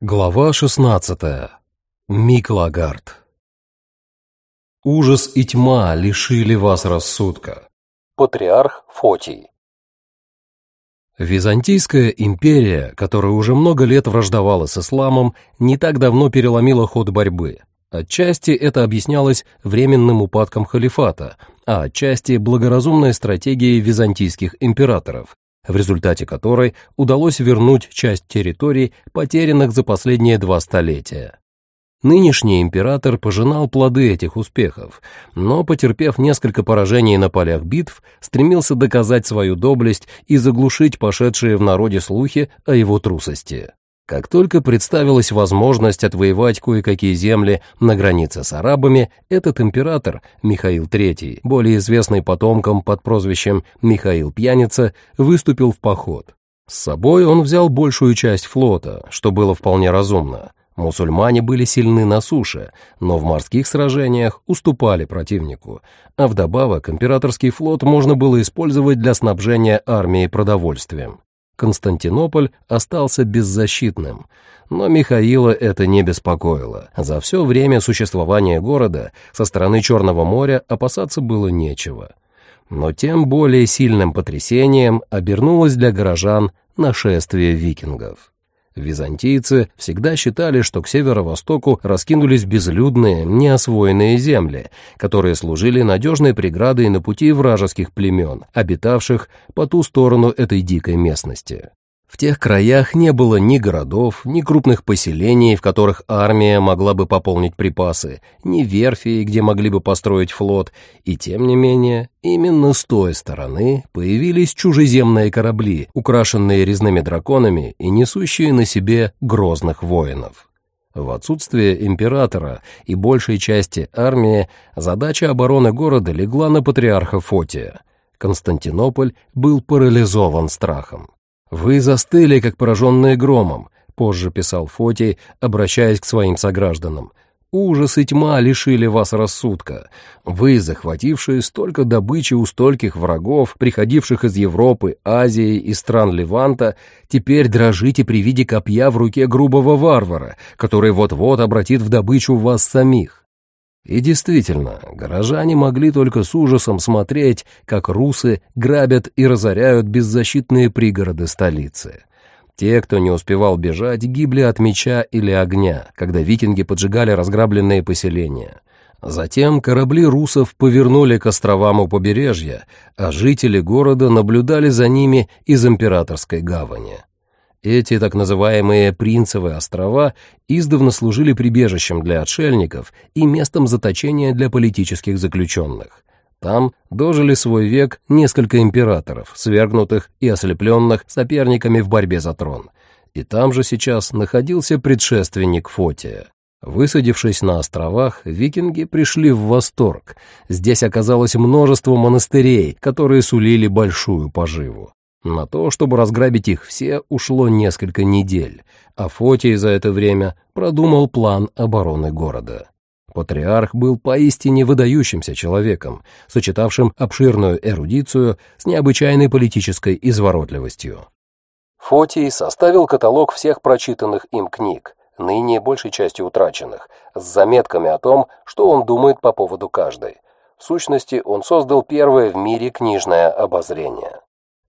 Глава 16. Миклагард. Ужас и тьма лишили вас рассудка. Патриарх Фотий. Византийская империя, которая уже много лет враждовала с исламом, не так давно переломила ход борьбы. Отчасти это объяснялось временным упадком халифата, а отчасти благоразумной стратегией византийских императоров, в результате которой удалось вернуть часть территорий, потерянных за последние два столетия. Нынешний император пожинал плоды этих успехов, но, потерпев несколько поражений на полях битв, стремился доказать свою доблесть и заглушить пошедшие в народе слухи о его трусости. Как только представилась возможность отвоевать кое-какие земли на границе с арабами, этот император, Михаил III, более известный потомком под прозвищем Михаил Пьяница, выступил в поход. С собой он взял большую часть флота, что было вполне разумно. Мусульмане были сильны на суше, но в морских сражениях уступали противнику, а вдобавок императорский флот можно было использовать для снабжения армии продовольствием. Константинополь остался беззащитным, но Михаила это не беспокоило. За все время существования города со стороны Черного моря опасаться было нечего. Но тем более сильным потрясением обернулось для горожан нашествие викингов. Византийцы всегда считали, что к северо-востоку раскинулись безлюдные, неосвоенные земли, которые служили надежной преградой на пути вражеских племен, обитавших по ту сторону этой дикой местности. В тех краях не было ни городов, ни крупных поселений, в которых армия могла бы пополнить припасы, ни верфей, где могли бы построить флот, и тем не менее, именно с той стороны появились чужеземные корабли, украшенные резными драконами и несущие на себе грозных воинов. В отсутствие императора и большей части армии задача обороны города легла на патриарха Фотия. Константинополь был парализован страхом. «Вы застыли, как пораженные громом», — позже писал Фотий, обращаясь к своим согражданам. «Ужас и тьма лишили вас рассудка. Вы, захватившие столько добычи у стольких врагов, приходивших из Европы, Азии и стран Леванта, теперь дрожите при виде копья в руке грубого варвара, который вот-вот обратит в добычу вас самих. И действительно, горожане могли только с ужасом смотреть, как русы грабят и разоряют беззащитные пригороды столицы. Те, кто не успевал бежать, гибли от меча или огня, когда викинги поджигали разграбленные поселения. Затем корабли русов повернули к островам у побережья, а жители города наблюдали за ними из императорской гавани. Эти так называемые «принцевые острова» издавна служили прибежищем для отшельников и местом заточения для политических заключенных. Там дожили свой век несколько императоров, свергнутых и ослепленных соперниками в борьбе за трон. И там же сейчас находился предшественник Фотия. Высадившись на островах, викинги пришли в восторг. Здесь оказалось множество монастырей, которые сулили большую поживу. На то, чтобы разграбить их все, ушло несколько недель, а Фотий за это время продумал план обороны города. Патриарх был поистине выдающимся человеком, сочетавшим обширную эрудицию с необычайной политической изворотливостью. Фотий составил каталог всех прочитанных им книг, ныне большей частью утраченных, с заметками о том, что он думает по поводу каждой. В сущности, он создал первое в мире книжное обозрение.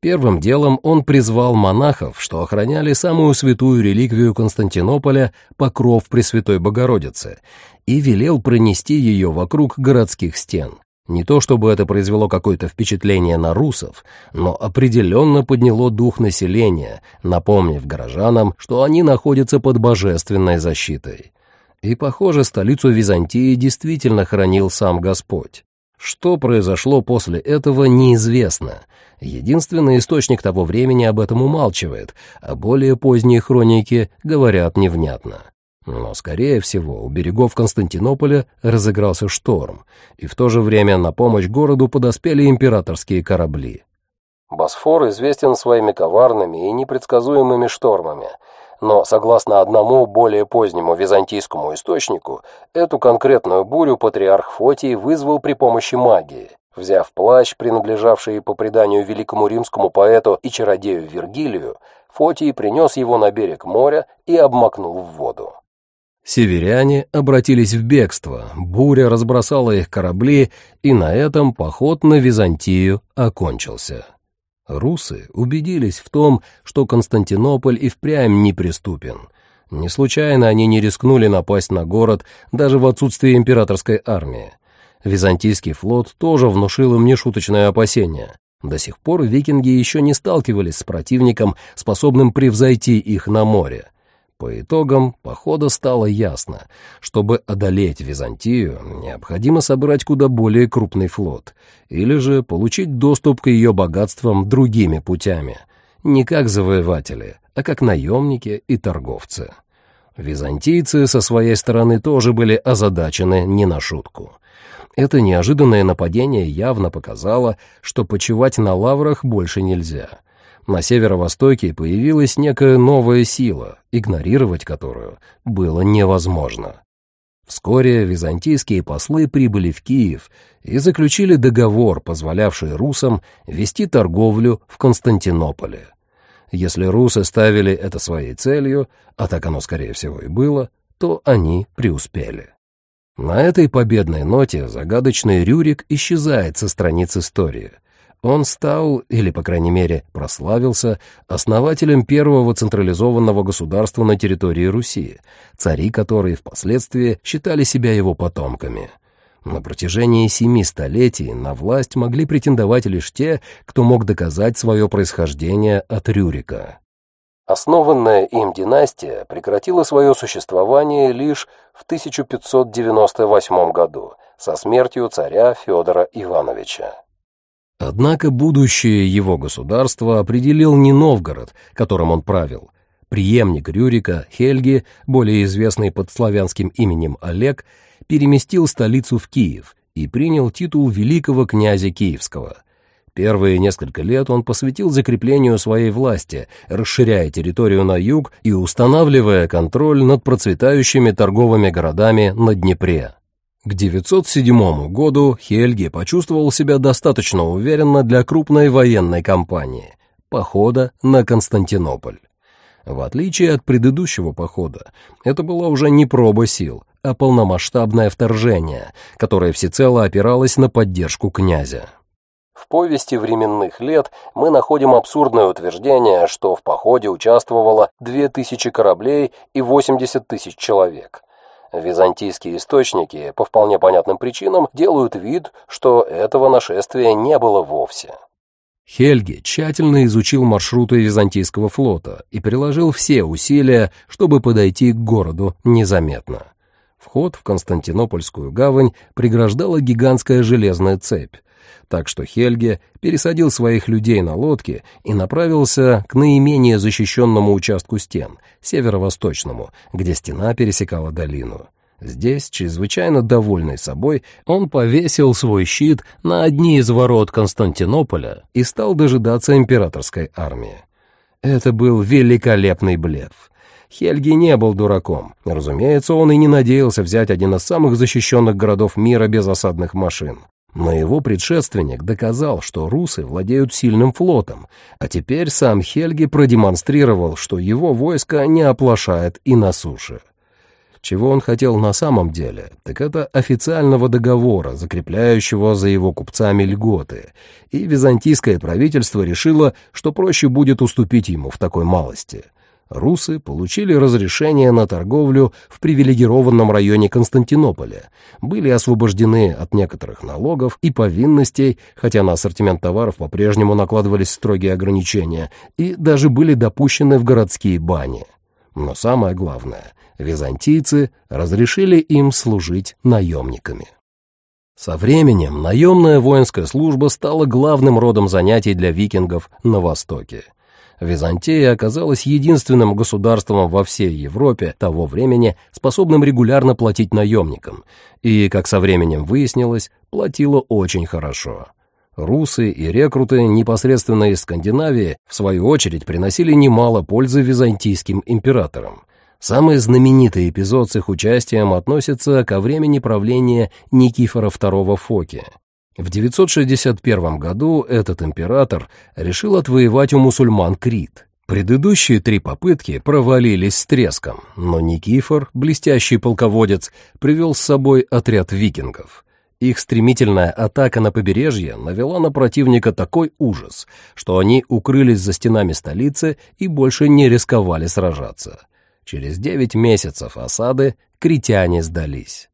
Первым делом он призвал монахов, что охраняли самую святую реликвию Константинополя, покров Пресвятой Богородицы, и велел пронести ее вокруг городских стен. Не то чтобы это произвело какое-то впечатление на русов, но определенно подняло дух населения, напомнив горожанам, что они находятся под божественной защитой. И, похоже, столицу Византии действительно хранил сам Господь. Что произошло после этого, неизвестно. Единственный источник того времени об этом умалчивает, а более поздние хроники говорят невнятно. Но, скорее всего, у берегов Константинополя разыгрался шторм, и в то же время на помощь городу подоспели императорские корабли. Босфор известен своими коварными и непредсказуемыми штормами — но, согласно одному более позднему византийскому источнику, эту конкретную бурю патриарх Фотий вызвал при помощи магии. Взяв плащ, принадлежавший по преданию великому римскому поэту и чародею Вергилию, Фотий принес его на берег моря и обмакнул в воду. Северяне обратились в бегство, буря разбросала их корабли, и на этом поход на Византию окончился. Русы убедились в том, что Константинополь и впрямь неприступен. Не случайно они не рискнули напасть на город даже в отсутствие императорской армии. Византийский флот тоже внушил им нешуточное опасение. До сих пор викинги еще не сталкивались с противником, способным превзойти их на море. По итогам похода стало ясно, чтобы одолеть Византию, необходимо собрать куда более крупный флот, или же получить доступ к ее богатствам другими путями, не как завоеватели, а как наемники и торговцы. Византийцы со своей стороны тоже были озадачены не на шутку. Это неожиданное нападение явно показало, что почивать на лаврах больше нельзя. На северо-востоке появилась некая новая сила, игнорировать которую было невозможно. Вскоре византийские послы прибыли в Киев и заключили договор, позволявший русам вести торговлю в Константинополе. Если русы ставили это своей целью, а так оно, скорее всего, и было, то они преуспели. На этой победной ноте загадочный Рюрик исчезает со страниц истории. Он стал, или, по крайней мере, прославился, основателем первого централизованного государства на территории Руси, цари которые впоследствии считали себя его потомками. На протяжении семи столетий на власть могли претендовать лишь те, кто мог доказать свое происхождение от Рюрика. Основанная им династия прекратила свое существование лишь в 1598 году со смертью царя Федора Ивановича. Однако будущее его государства определил не Новгород, которым он правил. Приемник Рюрика, Хельги, более известный под славянским именем Олег, переместил столицу в Киев и принял титул великого князя Киевского – Первые несколько лет он посвятил закреплению своей власти, расширяя территорию на юг и устанавливая контроль над процветающими торговыми городами на Днепре. К 907 году Хельги почувствовал себя достаточно уверенно для крупной военной кампании – похода на Константинополь. В отличие от предыдущего похода, это была уже не проба сил, а полномасштабное вторжение, которое всецело опиралось на поддержку князя. В повести временных лет мы находим абсурдное утверждение, что в походе участвовало 2000 кораблей и 80 тысяч человек. Византийские источники, по вполне понятным причинам, делают вид, что этого нашествия не было вовсе. Хельги тщательно изучил маршруты византийского флота и приложил все усилия, чтобы подойти к городу незаметно. Вход в Константинопольскую гавань преграждала гигантская железная цепь, так что Хельге пересадил своих людей на лодки и направился к наименее защищенному участку стен, северо-восточному, где стена пересекала долину. Здесь, чрезвычайно довольный собой, он повесил свой щит на одни из ворот Константинополя и стал дожидаться императорской армии. Это был великолепный блеф. Хельги не был дураком. Разумеется, он и не надеялся взять один из самых защищенных городов мира без осадных машин. Но его предшественник доказал, что русы владеют сильным флотом, а теперь сам Хельги продемонстрировал, что его войско не оплошает и на суше. Чего он хотел на самом деле, так это официального договора, закрепляющего за его купцами льготы, и византийское правительство решило, что проще будет уступить ему в такой малости — русы получили разрешение на торговлю в привилегированном районе Константинополя, были освобождены от некоторых налогов и повинностей, хотя на ассортимент товаров по-прежнему накладывались строгие ограничения, и даже были допущены в городские бани. Но самое главное, византийцы разрешили им служить наемниками. Со временем наемная воинская служба стала главным родом занятий для викингов на Востоке. Византия оказалась единственным государством во всей Европе того времени, способным регулярно платить наемникам, и, как со временем выяснилось, платила очень хорошо. Русы и рекруты непосредственно из Скандинавии, в свою очередь, приносили немало пользы византийским императорам. Самый знаменитый эпизод с их участием относится ко времени правления Никифора II Фоки. В 961 году этот император решил отвоевать у мусульман Крит. Предыдущие три попытки провалились с треском, но Никифор, блестящий полководец, привел с собой отряд викингов. Их стремительная атака на побережье навела на противника такой ужас, что они укрылись за стенами столицы и больше не рисковали сражаться. Через девять месяцев осады критяне сдались.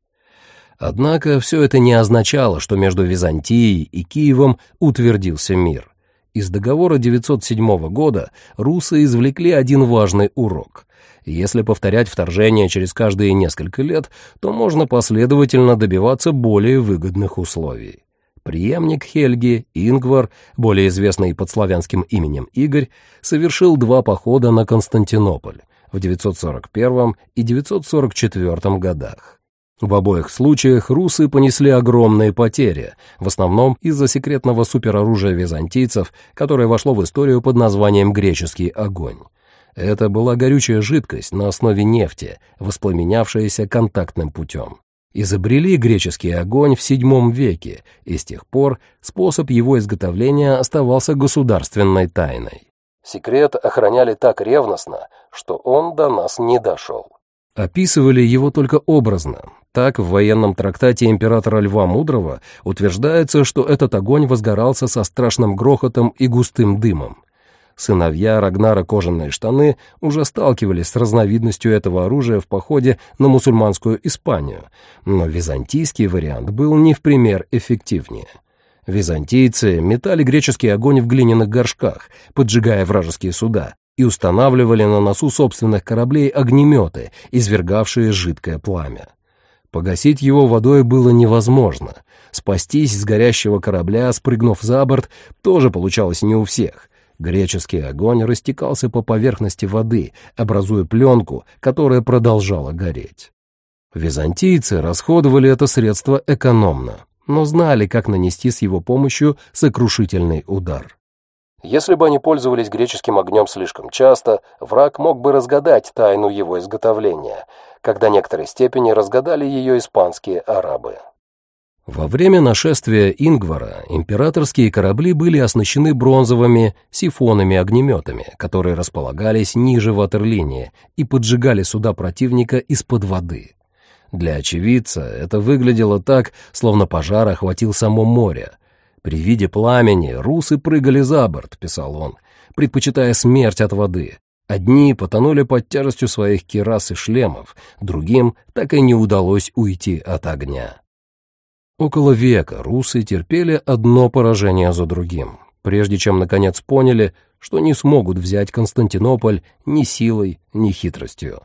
Однако все это не означало, что между Византией и Киевом утвердился мир. Из договора 907 года русы извлекли один важный урок. Если повторять вторжение через каждые несколько лет, то можно последовательно добиваться более выгодных условий. Преемник Хельги, Ингвар, более известный под славянским именем Игорь, совершил два похода на Константинополь в 941 и 944 годах. В обоих случаях русы понесли огромные потери, в основном из-за секретного супероружия византийцев, которое вошло в историю под названием «греческий огонь». Это была горючая жидкость на основе нефти, воспламенявшаяся контактным путем. Изобрели греческий огонь в VII веке, и с тех пор способ его изготовления оставался государственной тайной. Секрет охраняли так ревностно, что он до нас не дошел. Описывали его только образно. Так, в военном трактате императора Льва Мудрого утверждается, что этот огонь возгорался со страшным грохотом и густым дымом. Сыновья Рагнара Кожаные штаны уже сталкивались с разновидностью этого оружия в походе на мусульманскую Испанию, но византийский вариант был не в пример эффективнее. Византийцы метали греческий огонь в глиняных горшках, поджигая вражеские суда, и устанавливали на носу собственных кораблей огнеметы, извергавшие жидкое пламя. Погасить его водой было невозможно. Спастись с горящего корабля, спрыгнув за борт, тоже получалось не у всех. Греческий огонь растекался по поверхности воды, образуя пленку, которая продолжала гореть. Византийцы расходовали это средство экономно, но знали, как нанести с его помощью сокрушительный удар. Если бы они пользовались греческим огнем слишком часто, враг мог бы разгадать тайну его изготовления, когда некоторой степени разгадали ее испанские арабы. Во время нашествия Ингвара императорские корабли были оснащены бронзовыми сифонами-огнеметами, которые располагались ниже ватерлинии и поджигали суда противника из-под воды. Для очевидца это выглядело так, словно пожар охватил само море, при виде пламени русы прыгали за борт, писал он, предпочитая смерть от воды. Одни потонули под тяжестью своих кирас и шлемов, другим так и не удалось уйти от огня. Около века русы терпели одно поражение за другим, прежде чем наконец поняли, что не смогут взять Константинополь ни силой, ни хитростью.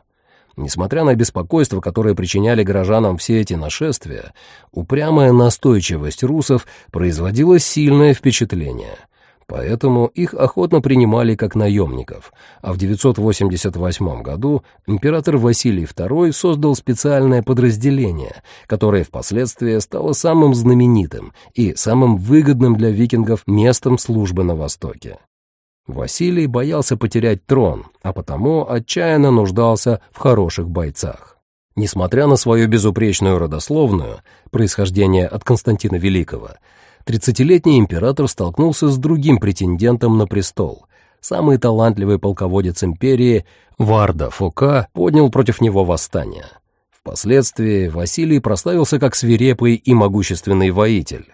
Несмотря на беспокойство, которое причиняли горожанам все эти нашествия, упрямая настойчивость русов производила сильное впечатление. Поэтому их охотно принимали как наемников, а в 988 году император Василий II создал специальное подразделение, которое впоследствии стало самым знаменитым и самым выгодным для викингов местом службы на Востоке. Василий боялся потерять трон, а потому отчаянно нуждался в хороших бойцах. Несмотря на свою безупречную родословную, происхождение от Константина Великого, тридцатилетний император столкнулся с другим претендентом на престол. Самый талантливый полководец империи Варда Фока поднял против него восстание. Впоследствии Василий прославился как свирепый и могущественный воитель.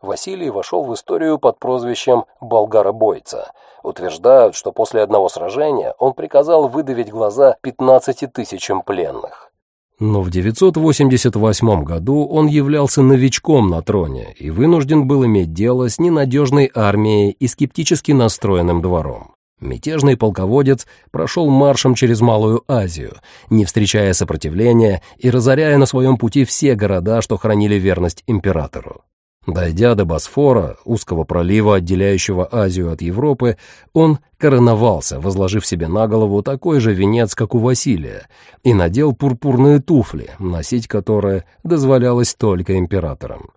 Василий вошел в историю под прозвищем «Болгара-бойца», Утверждают, что после одного сражения он приказал выдавить глаза 15 тысячам пленных. Но в 988 году он являлся новичком на троне и вынужден был иметь дело с ненадежной армией и скептически настроенным двором. Мятежный полководец прошел маршем через Малую Азию, не встречая сопротивления и разоряя на своем пути все города, что хранили верность императору. Дойдя до Босфора, узкого пролива, отделяющего Азию от Европы, он короновался, возложив себе на голову такой же венец, как у Василия, и надел пурпурные туфли, носить которые дозволялось только императорам.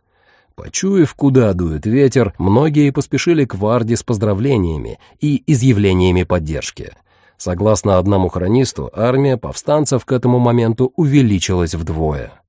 Почуяв, куда дует ветер, многие поспешили к Варде с поздравлениями и изъявлениями поддержки. Согласно одному хронисту, армия повстанцев к этому моменту увеличилась вдвое.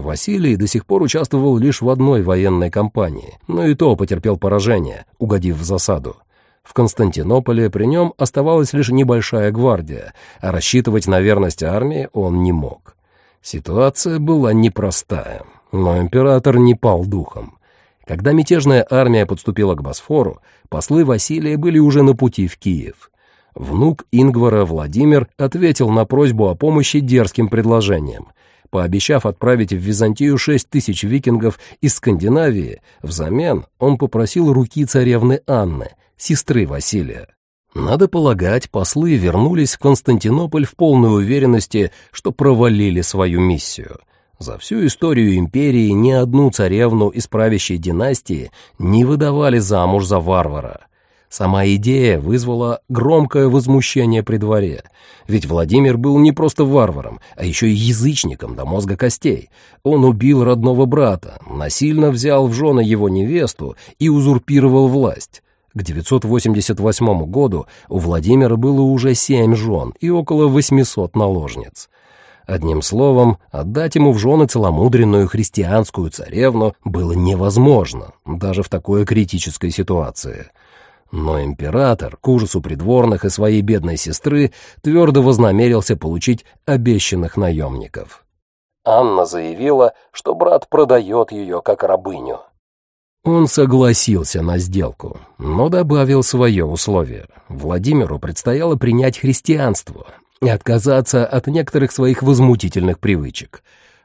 Василий до сих пор участвовал лишь в одной военной кампании, но и то потерпел поражение, угодив в засаду. В Константинополе при нем оставалась лишь небольшая гвардия, а рассчитывать на верность армии он не мог. Ситуация была непростая, но император не пал духом. Когда мятежная армия подступила к Босфору, послы Василия были уже на пути в Киев. Внук Ингвара Владимир ответил на просьбу о помощи дерзким предложением. Пообещав отправить в Византию шесть тысяч викингов из Скандинавии, взамен он попросил руки царевны Анны — сестры Василия. Надо полагать, послы вернулись в Константинополь в полной уверенности, что провалили свою миссию. За всю историю империи ни одну царевну из правящей династии не выдавали замуж за варвара. Сама идея вызвала громкое возмущение при дворе, ведь Владимир был не просто варваром, а еще и язычником до мозга костей. Он убил родного брата, насильно взял в жены его невесту и узурпировал власть. К 988 году у Владимира было уже семь жен и около 800 наложниц. Одним словом, отдать ему в жены целомудренную христианскую царевну было невозможно, даже в такой критической ситуации. Но император, к ужасу придворных и своей бедной сестры, твердо вознамерился получить обещанных наемников. Анна заявила, что брат продает ее как рабыню. Он согласился на сделку, но добавил свое условие. Владимиру предстояло принять христианство и отказаться от некоторых своих возмутительных привычек.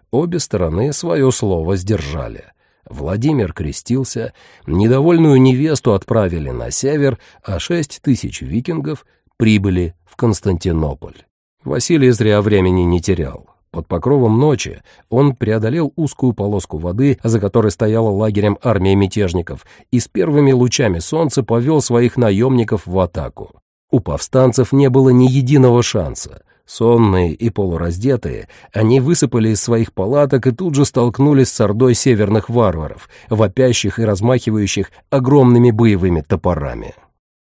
Обе стороны свое слово сдержали. Владимир крестился, недовольную невесту отправили на север, а шесть тысяч викингов прибыли в Константинополь. Василий зря времени не терял. Под покровом ночи он преодолел узкую полоску воды, за которой стояла лагерем армия мятежников, и с первыми лучами солнца повел своих наемников в атаку. У повстанцев не было ни единого шанса. Сонные и полураздетые, они высыпали из своих палаток и тут же столкнулись с ордой северных варваров, вопящих и размахивающих огромными боевыми топорами.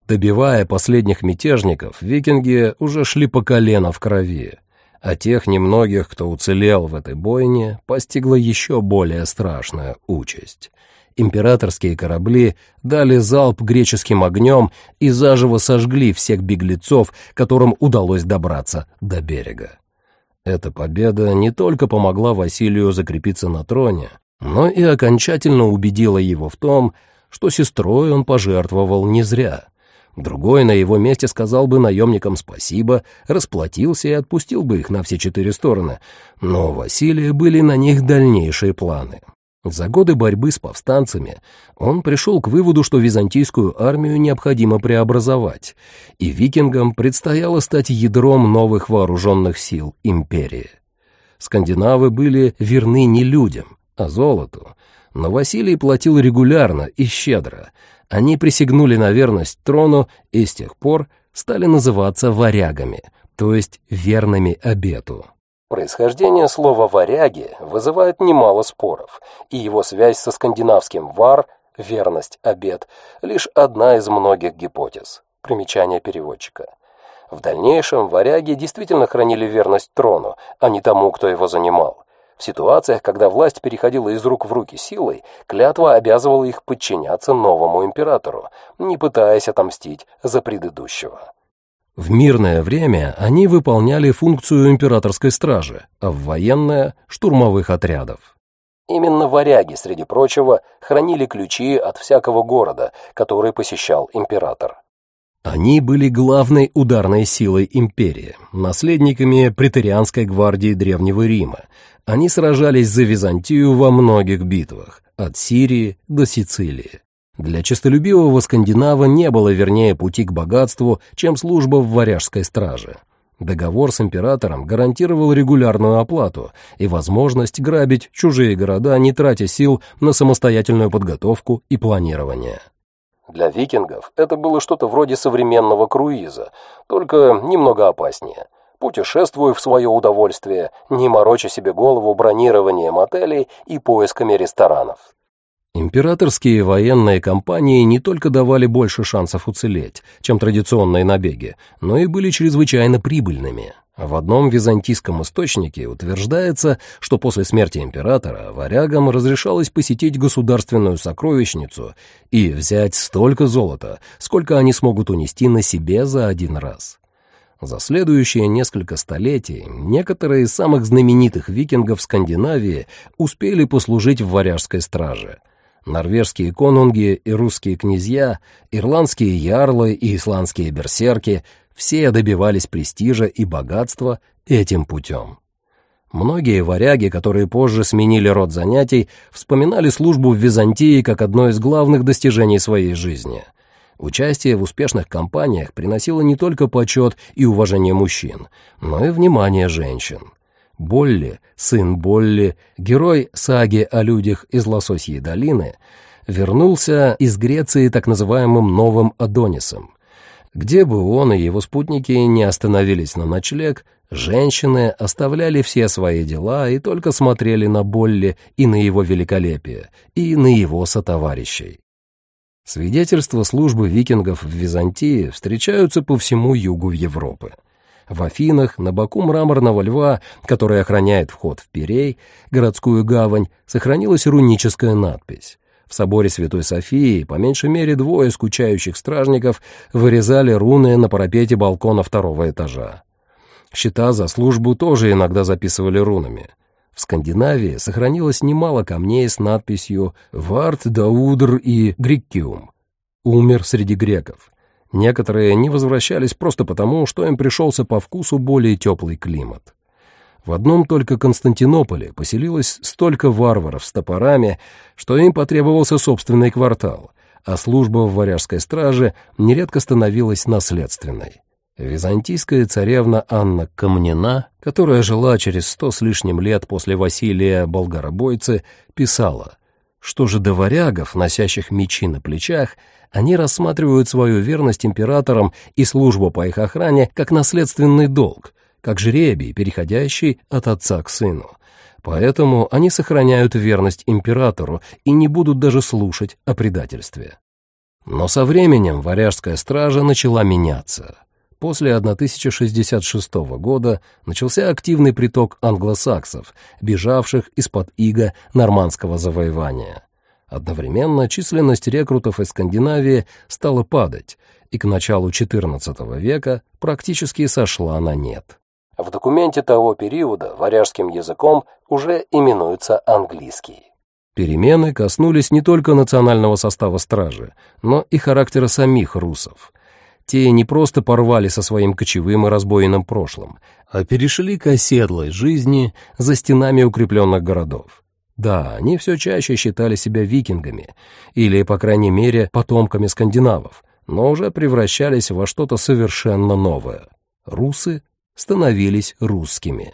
Добивая последних мятежников, викинги уже шли по колено в крови а тех немногих, кто уцелел в этой бойне, постигла еще более страшная участь. Императорские корабли дали залп греческим огнем и заживо сожгли всех беглецов, которым удалось добраться до берега. Эта победа не только помогла Василию закрепиться на троне, но и окончательно убедила его в том, что сестрой он пожертвовал не зря — Другой на его месте сказал бы наемникам спасибо, расплатился и отпустил бы их на все четыре стороны. Но у Василия были на них дальнейшие планы. За годы борьбы с повстанцами он пришел к выводу, что византийскую армию необходимо преобразовать, и викингам предстояло стать ядром новых вооруженных сил империи. Скандинавы были верны не людям, а золоту, но Василий платил регулярно и щедро — они присягнули на верность трону и с тех пор стали называться варягами, то есть верными обету. Происхождение слова «варяги» вызывает немало споров, и его связь со скандинавским «вар» — верность, обет — лишь одна из многих гипотез. Примечание переводчика. В дальнейшем варяги действительно хранили верность трону, а не тому, кто его занимал. В ситуациях, когда власть переходила из рук в руки силой, клятва обязывала их подчиняться новому императору, не пытаясь отомстить за предыдущего. В мирное время они выполняли функцию императорской стражи, а в военное — штурмовых отрядов. Именно варяги, среди прочего, хранили ключи от всякого города, который посещал император. Они были главной ударной силой империи, наследниками претерианской гвардии Древнего Рима, они сражались за Византию во многих битвах, от Сирии до Сицилии. Для честолюбивого скандинава не было вернее пути к богатству, чем служба в варяжской страже. Договор с императором гарантировал регулярную оплату и возможность грабить чужие города, не тратя сил на самостоятельную подготовку и планирование. Для викингов это было что-то вроде современного круиза, только немного опаснее путешествуй в свое удовольствие, не мороча себе голову бронированием отелей и поисками ресторанов. Императорские военные компании не только давали больше шансов уцелеть, чем традиционные набеги, но и были чрезвычайно прибыльными. В одном византийском источнике утверждается, что после смерти императора варягам разрешалось посетить государственную сокровищницу и взять столько золота, сколько они смогут унести на себе за один раз. За следующие несколько столетий некоторые из самых знаменитых викингов Скандинавии успели послужить в варяжской страже. Норвежские конунги и русские князья, ирландские ярлы и исландские берсерки — все добивались престижа и богатства этим путем. Многие варяги, которые позже сменили род занятий, вспоминали службу в Византии как одно из главных достижений своей жизни. Участие в успешных кампаниях приносило не только почет и уважение мужчин, но и внимание женщин. Болли, сын Болли, герой саги о людях из Лососьей долины, вернулся из Греции так называемым Новым Адонисом. Где бы он и его спутники не остановились на ночлег, женщины оставляли все свои дела и только смотрели на Болли и на его великолепие, и на его сотоварищей. Свидетельства службы викингов в Византии встречаются по всему югу Европы. В Афинах, на боку мраморного льва, который охраняет вход в Пирей, городскую гавань, сохранилась руническая надпись. В соборе Святой Софии по меньшей мере двое скучающих стражников вырезали руны на парапете балкона второго этажа. Счета за службу тоже иногда записывали рунами. В Скандинавии сохранилось немало камней с надписью «Варт, Даудр» и «Гриккиум» — «Умер среди греков». Некоторые не возвращались просто потому, что им пришелся по вкусу более теплый климат. В одном только Константинополе поселилось столько варваров с топорами, что им потребовался собственный квартал, а служба в варяжской страже нередко становилась наследственной. Византийская царевна Анна Камнина, которая жила через сто с лишним лет после Василия Болгаробойцы, писала, что же до варягов, носящих мечи на плечах, они рассматривают свою верность императорам и службу по их охране как наследственный долг, как жребий, переходящий от отца к сыну. Поэтому они сохраняют верность императору и не будут даже слушать о предательстве. Но со временем варяжская стража начала меняться. После 1066 года начался активный приток англосаксов, бежавших из-под ига нормандского завоевания. Одновременно численность рекрутов из Скандинавии стала падать, и к началу XIV века практически сошла на нет. В документе того периода варяжским языком уже именуется английский. Перемены коснулись не только национального состава стражи, но и характера самих русов. Те не просто порвали со своим кочевым и разбойным прошлым, а перешли к оседлой жизни за стенами укрепленных городов. Да, они все чаще считали себя викингами, или, по крайней мере, потомками скандинавов, но уже превращались во что-то совершенно новое. Русы становились русскими.